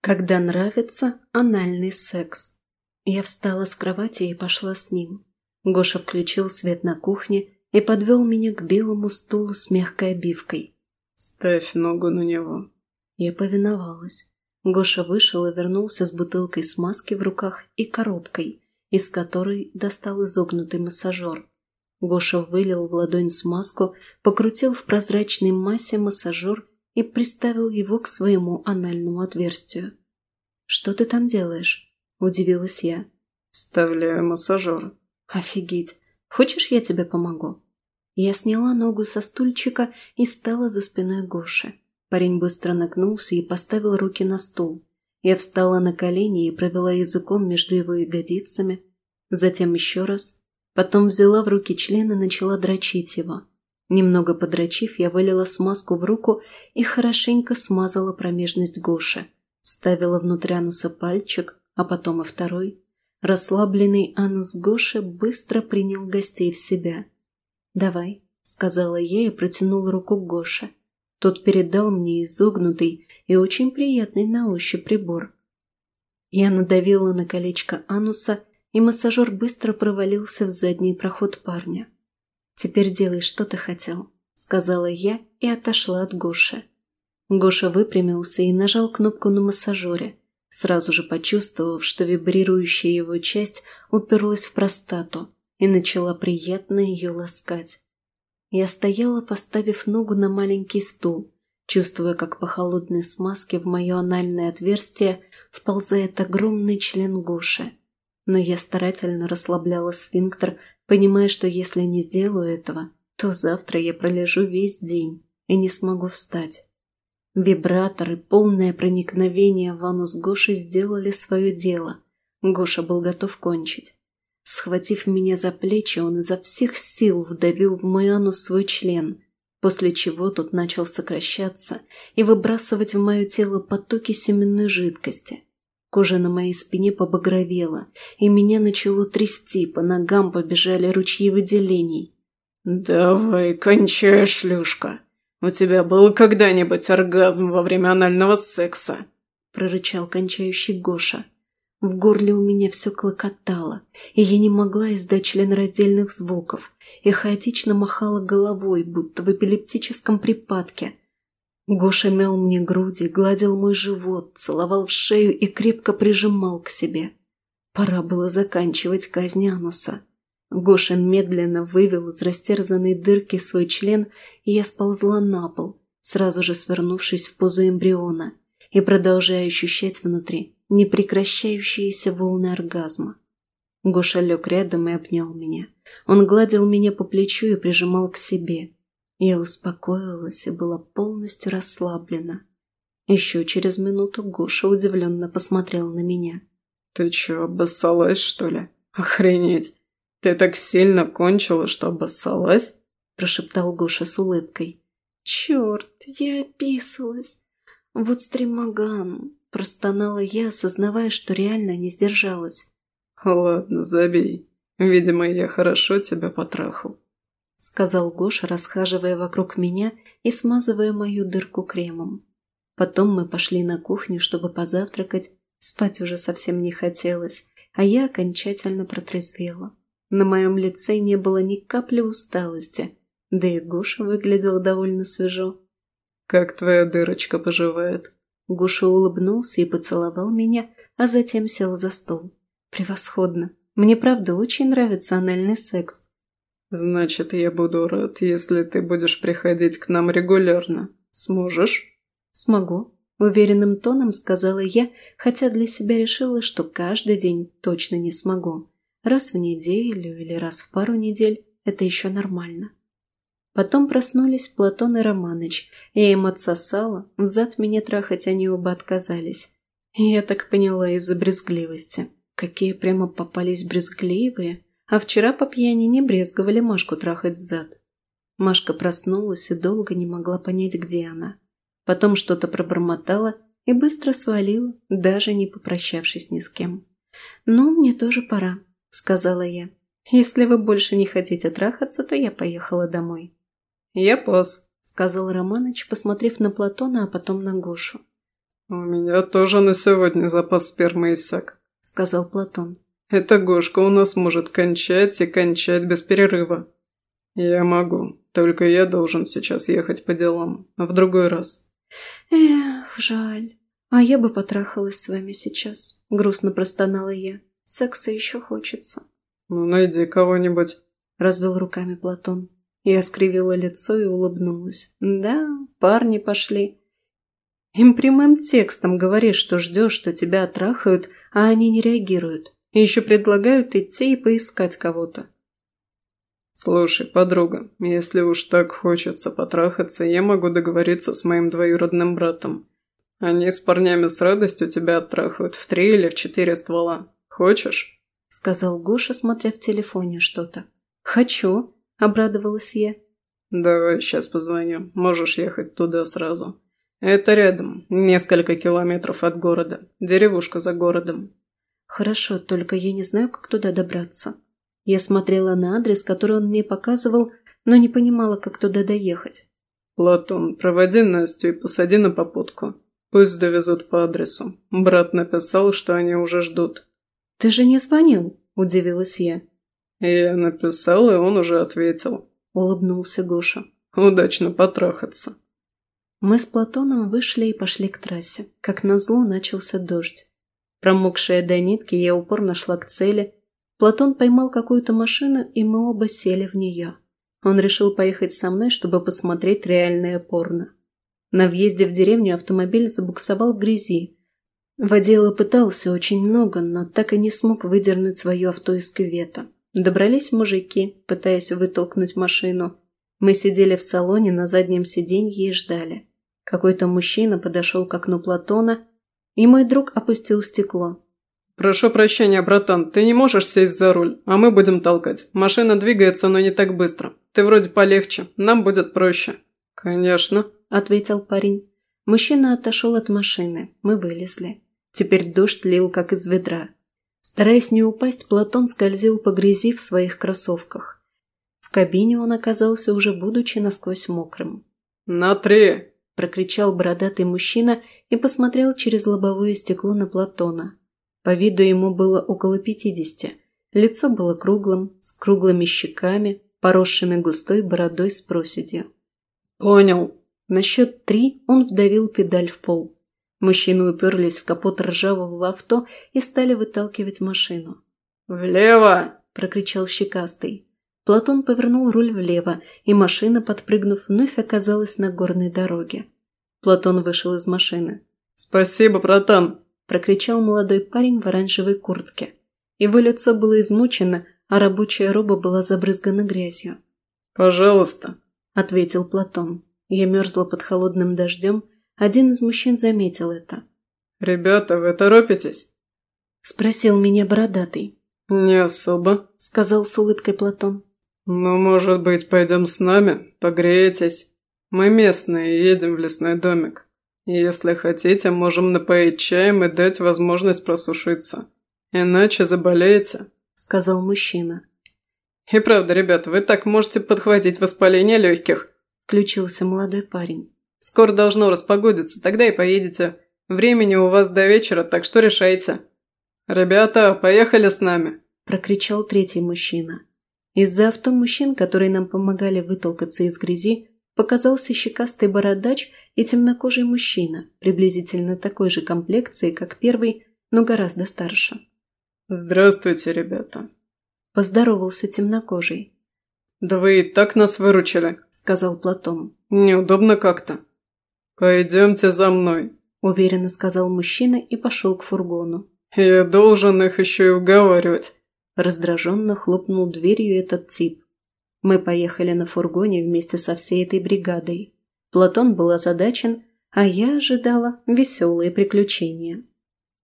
Когда нравится анальный секс. Я встала с кровати и пошла с ним. Гоша включил свет на кухне и подвел меня к белому стулу с мягкой обивкой. «Ставь ногу на него». Я повиновалась. Гоша вышел и вернулся с бутылкой смазки в руках и коробкой, из которой достал изогнутый массажер. Гоша вылил в ладонь смазку, покрутил в прозрачной массе массажер и приставил его к своему анальному отверстию. «Что ты там делаешь?» – удивилась я. «Вставляю массажер». «Офигеть! Хочешь, я тебе помогу?» Я сняла ногу со стульчика и стала за спиной Гоши. Парень быстро нагнулся и поставил руки на стул. Я встала на колени и провела языком между его ягодицами, затем еще раз, потом взяла в руки член и начала дрочить его. Немного подрочив, я вылила смазку в руку и хорошенько смазала промежность Гоши. Вставила внутрь ануса пальчик, а потом и второй. Расслабленный анус Гоши быстро принял гостей в себя. «Давай», — сказала я и протянула руку Гоше. Тот передал мне изогнутый и очень приятный на ощупь прибор. Я надавила на колечко ануса, и массажер быстро провалился в задний проход парня. «Теперь делай, что ты хотел», — сказала я и отошла от Гоши. Гоша выпрямился и нажал кнопку на массажере, сразу же почувствовав, что вибрирующая его часть уперлась в простату и начала приятно ее ласкать. Я стояла, поставив ногу на маленький стул, чувствуя, как по холодной смазке в мое анальное отверстие вползает огромный член Гоши. Но я старательно расслабляла сфинктер, понимая, что если не сделаю этого, то завтра я пролежу весь день и не смогу встать. Вибраторы, полное проникновение в анус Гоши сделали свое дело. Гоша был готов кончить. Схватив меня за плечи, он изо всех сил вдавил в мой анус свой член, после чего тот начал сокращаться и выбрасывать в мое тело потоки семенной жидкости. Кожа на моей спине побагровела, и меня начало трясти, по ногам побежали ручьи выделений. «Давай, кончай, шлюшка! У тебя был когда-нибудь оргазм во время анального секса?» – прорычал кончающий Гоша. В горле у меня все клокотало, и я не могла издать членораздельных звуков, и хаотично махала головой, будто в эпилептическом припадке – Гоша мял мне груди, гладил мой живот, целовал в шею и крепко прижимал к себе. Пора было заканчивать казнь Ануса. Гоша медленно вывел из растерзанной дырки свой член, и я сползла на пол, сразу же свернувшись в позу эмбриона и продолжая ощущать внутри непрекращающиеся волны оргазма. Гоша лег рядом и обнял меня. Он гладил меня по плечу и прижимал к себе, я успокоилась и была полностью расслаблена. Еще через минуту Гоша удивленно посмотрел на меня. «Ты че, обоссалась, что ли? Охренеть! Ты так сильно кончила, что обоссалась?» прошептал Гоша с улыбкой. «Черт, я описалась! Вот стримаган!» простонала я, осознавая, что реально не сдержалась. «Ладно, забей. Видимо, я хорошо тебя потрахал сказал Гоша, расхаживая вокруг меня и смазывая мою дырку кремом. Потом мы пошли на кухню, чтобы позавтракать. Спать уже совсем не хотелось, а я окончательно протрезвела. На моем лице не было ни капли усталости, да и Гоша выглядел довольно свежо. «Как твоя дырочка поживает?» Гоша улыбнулся и поцеловал меня, а затем сел за стол. «Превосходно! Мне правда очень нравится анальный секс. «Значит, я буду рад, если ты будешь приходить к нам регулярно. Сможешь?» «Смогу», – уверенным тоном сказала я, хотя для себя решила, что каждый день точно не смогу. Раз в неделю или раз в пару недель – это еще нормально. Потом проснулись Платон и Романыч. Я им отсосала, взад меня трахать они оба отказались. Я так поняла из-за брезгливости. Какие прямо попались брезгливые. А вчера по пьяни не брезговали Машку трахать взад. Машка проснулась и долго не могла понять, где она. Потом что-то пробормотала и быстро свалила, даже не попрощавшись ни с кем. «Ну, мне тоже пора», — сказала я. «Если вы больше не хотите трахаться, то я поехала домой». «Я пас», — сказал Романыч, посмотрев на Платона, а потом на Гошу. «У меня тоже на сегодня запас спермы иссяк», – сказал Платон. «Эта Гошка у нас может кончать и кончать без перерыва». «Я могу, только я должен сейчас ехать по делам, а в другой раз». «Эх, жаль. А я бы потрахалась с вами сейчас», – грустно простонала я. «Секса еще хочется». «Ну, найди кого-нибудь», – развел руками Платон. Я скривила лицо и улыбнулась. «Да, парни пошли. Им прямым текстом говоришь, что ждешь, что тебя отрахают, а они не реагируют. И еще предлагают идти и поискать кого-то. «Слушай, подруга, если уж так хочется потрахаться, я могу договориться с моим двоюродным братом. Они с парнями с радостью тебя оттрахают в три или в четыре ствола. Хочешь?» – сказал Гоша, смотря в телефоне что-то. «Хочу», – обрадовалась я. «Давай сейчас позвоню. Можешь ехать туда сразу. «Это рядом, несколько километров от города. Деревушка за городом». «Хорошо, только я не знаю, как туда добраться». Я смотрела на адрес, который он мне показывал, но не понимала, как туда доехать. «Платон, проводи Настю и посади на попутку. Пусть довезут по адресу. Брат написал, что они уже ждут». «Ты же не звонил?» – удивилась я. «Я написал, и он уже ответил», – улыбнулся Гоша. «Удачно потрахаться». Мы с Платоном вышли и пошли к трассе. Как назло начался дождь. Промокшая до нитки, я упорно шла к цели. Платон поймал какую-то машину, и мы оба сели в нее. Он решил поехать со мной, чтобы посмотреть реальное порно. На въезде в деревню автомобиль забуксовал в грязи. Водила пытался очень много, но так и не смог выдернуть свое авто из кювета. Добрались мужики, пытаясь вытолкнуть машину. Мы сидели в салоне на заднем сиденье и ждали. Какой-то мужчина подошел к окну Платона, и мой друг опустил стекло. «Прошу прощения, братан, ты не можешь сесть за руль, а мы будем толкать. Машина двигается, но не так быстро. Ты вроде полегче, нам будет проще». «Конечно», – ответил парень. Мужчина отошел от машины, мы вылезли. Теперь дождь лил, как из ведра. Стараясь не упасть, Платон скользил по грязи в своих кроссовках. В кабине он оказался уже будучи насквозь мокрым. «На три!» Прокричал бородатый мужчина и посмотрел через лобовое стекло на Платона. По виду ему было около пятидесяти. Лицо было круглым, с круглыми щеками, поросшими густой бородой с проседью. «Понял». На счет три он вдавил педаль в пол. Мужчины уперлись в капот ржавого авто и стали выталкивать машину. «Влево!» – прокричал щекастый. Платон повернул руль влево, и машина, подпрыгнув, вновь оказалась на горной дороге. Платон вышел из машины. «Спасибо, братан!» – прокричал молодой парень в оранжевой куртке. Его лицо было измучено, а рабочая роба была забрызгана грязью. «Пожалуйста», – ответил Платон. Я мерзла под холодным дождем. Один из мужчин заметил это. «Ребята, вы торопитесь?» – спросил меня бородатый. «Не особо», – сказал с улыбкой Платон. «Ну, может быть, пойдем с нами? Погреетесь? Мы местные, едем в лесной домик. Если хотите, можем напоить чаем и дать возможность просушиться. Иначе заболеете», – сказал мужчина. «И правда, ребята, вы так можете подхватить воспаление легких», – включился молодой парень. «Скоро должно распогодиться, тогда и поедете. Времени у вас до вечера, так что решайте». «Ребята, поехали с нами!» – прокричал третий мужчина. Из-за авто мужчин, которые нам помогали вытолкаться из грязи, показался щекастый бородач и темнокожий мужчина, приблизительно такой же комплекции, как первый, но гораздо старше. «Здравствуйте, ребята!» – поздоровался темнокожий. «Да вы и так нас выручили», – сказал Платон. «Неудобно как-то». «Пойдемте за мной», – уверенно сказал мужчина и пошел к фургону. «Я должен их еще и уговаривать. Раздраженно хлопнул дверью этот тип. Мы поехали на фургоне вместе со всей этой бригадой. Платон был озадачен, а я ожидала веселые приключения.